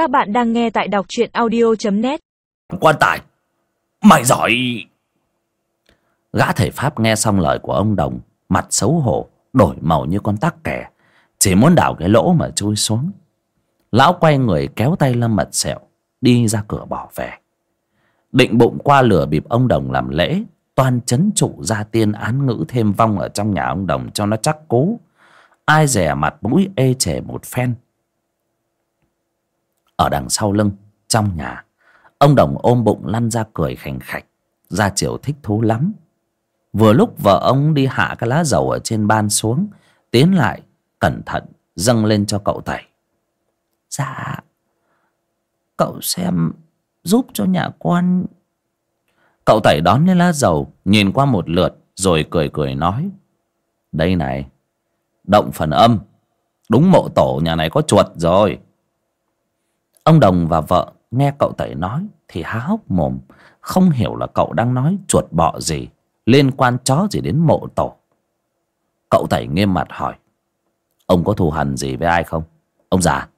Các bạn đang nghe tại đọc truyện audio.net quan tài, mày giỏi. Gã thầy pháp nghe xong lời của ông đồng, mặt xấu hổ, đổi màu như con tắc kè, chỉ muốn đào cái lỗ mà chui xuống. Lão quay người kéo tay lâm mật sẹo, đi ra cửa bỏ về. Định bụng qua lửa bịp ông đồng làm lễ, toan chấn trụ ra tiên án ngữ thêm vong ở trong nhà ông đồng cho nó chắc cố ai dè mặt mũi ê chề một phen ở đằng sau lưng, trong nhà. Ông đồng ôm bụng lăn ra cười khành khạch. Ra chiều thích thú lắm. Vừa lúc vợ ông đi hạ cái lá dầu ở trên ban xuống, tiến lại, cẩn thận, dâng lên cho cậu tẩy. Dạ cậu xem, giúp cho nhà quan. Cậu tẩy đón lên lá dầu, nhìn qua một lượt, rồi cười cười nói. Đây này, động phần âm. Đúng mộ tổ nhà này có chuột rồi ông đồng và vợ nghe cậu tẩy nói thì há hốc mồm, không hiểu là cậu đang nói chuột bọ gì, liên quan chó gì đến mộ tổ. Cậu tẩy nghiêm mặt hỏi, ông có thù hằn gì với ai không? Ông già.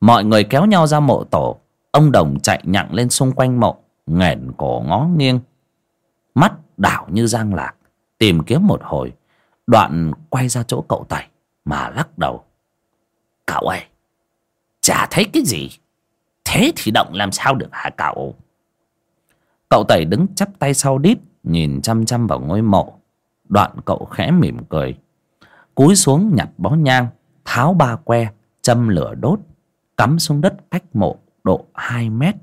Mọi người kéo nhau ra mộ tổ, ông đồng chạy nhặng lên xung quanh mộ nghển cổ ngó nghiêng. Mắt đảo như giang lạc, tìm kiếm một hồi, đoạn quay ra chỗ cậu tẩy mà lắc đầu, cậu ơi chả thấy cái gì. Thế thì động làm sao được hả cậu? Cậu tẩy đứng chắp tay sau đít, nhìn chăm chăm vào ngôi mộ. Đoạn cậu khẽ mỉm cười. Cúi xuống nhặt bó nhang, tháo ba que, châm lửa đốt, cắm xuống đất cách mộ độ hai mét.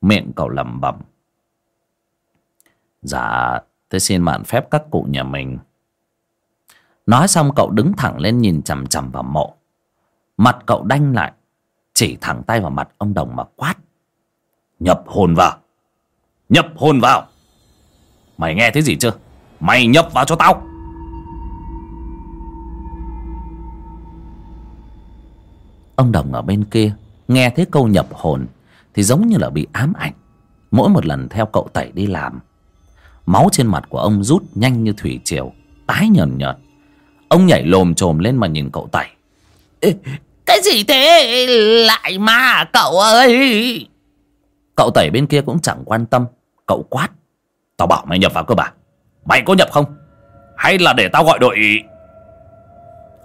Miệng cậu lẩm bẩm. Dạ tôi xin mạn phép các cụ nhà mình. Nói xong cậu đứng thẳng lên nhìn chằm chằm vào mộ mặt cậu đanh lại, chỉ thẳng tay vào mặt ông đồng mà quát. Nhập hồn vào. Nhập hồn vào. Mày nghe thấy gì chưa? Mày nhập vào cho tao. Ông đồng ở bên kia nghe thấy câu nhập hồn thì giống như là bị ám ảnh. Mỗi một lần theo cậu tẩy đi làm, máu trên mặt của ông rút nhanh như thủy triều, tái nhờn nhợt. Ông nhảy lồm chồm lên mà nhìn cậu tẩy cái gì thế? Lại ma cậu ơi. Cậu tẩy bên kia cũng chẳng quan tâm. Cậu quát. Tao bảo mày nhập vào cơ bản mày có nhập không? Hay là để tao gọi đội?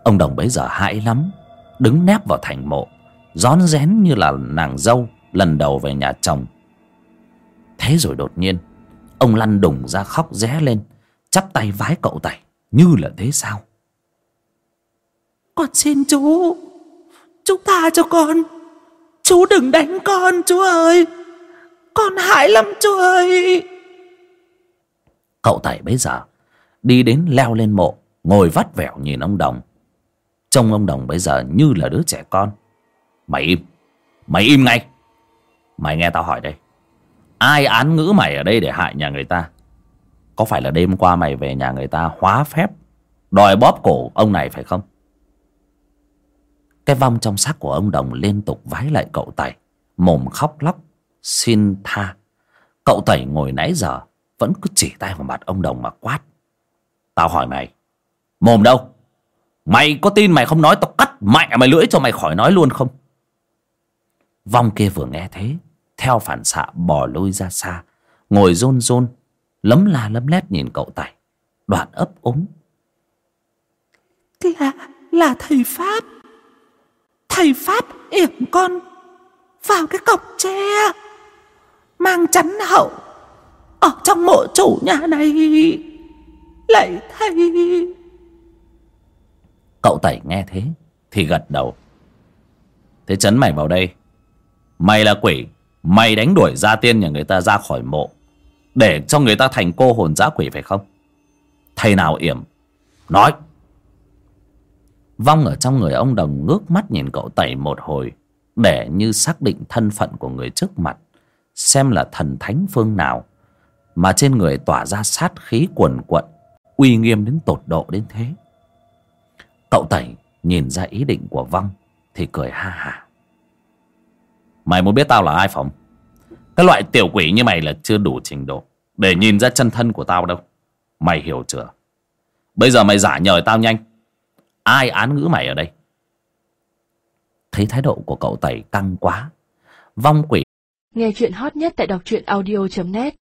Ông đồng bấy giờ hãi lắm. Đứng nép vào thành mộ. Rón rén như là nàng dâu lần đầu về nhà chồng. Thế rồi đột nhiên, ông lăn đùng ra khóc ré lên, chắp tay vái cậu tẩy. Như là thế sao? Con xin chú chú tha cho con. Chú đừng đánh con, chú ơi. Con hại lắm, chú ơi. Cậu tẩy bấy giờ đi đến leo lên mộ, ngồi vắt vẻo nhìn ông đồng. Trông ông đồng bây giờ như là đứa trẻ con. Mày im. Mày im ngay. Mày nghe tao hỏi đây. Ai án ngữ mày ở đây để hại nhà người ta? Có phải là đêm qua mày về nhà người ta hóa phép, đòi bóp cổ ông này phải không? Cái vong trong xác của ông đồng liên tục vái lại cậu tẩy. Mồm khóc lóc, xin tha. Cậu tẩy ngồi nãy giờ, vẫn cứ chỉ tay vào mặt ông đồng mà quát. Tao hỏi mày, mồm đâu? Mày có tin mày không nói, tao cắt mẹ mày lưỡi cho mày khỏi nói luôn không? Vong kia vừa nghe thế, theo phản xạ bò lôi ra xa, ngồi rôn rôn, lấm la lấm lét nhìn cậu tẩy. Đoạn ấp úng. Là là thầy pháp thầy pháp yểm con vào cái cọc tre, mang chắn hậu ở trong mộ chủ nhà này, lạy thầy. Cậu tẩy nghe thế thì gật đầu. Thế chấn mày vào đây. Mày là quỷ, mày đánh đuổi gia tiên nhà người ta ra khỏi mộ, để cho người ta thành cô hồn dã quỷ phải không? Thầy nào yểm, nói vong ở trong người ông đồng ngước mắt nhìn cậu tẩy một hồi, để như xác định thân phận của người trước mặt, xem là thần thánh phương nào, mà trên người tỏa ra sát khí quần quận uy nghiêm đến tột độ đến thế. Cậu tẩy nhìn ra ý định của vong, thì cười ha hả mày muốn biết tao là ai phòng cái loại tiểu quỷ như mày là chưa đủ trình độ để nhìn ra chân thân của tao đâu. Mày hiểu chưa? Bây giờ mày giả nhời tao nhanh ai án ngữ mày ở đây? Thấy thái độ của cậu tẩy căng quá. Vong quỷ. Nghe chuyện hot nhất tại đọc truyện audio net.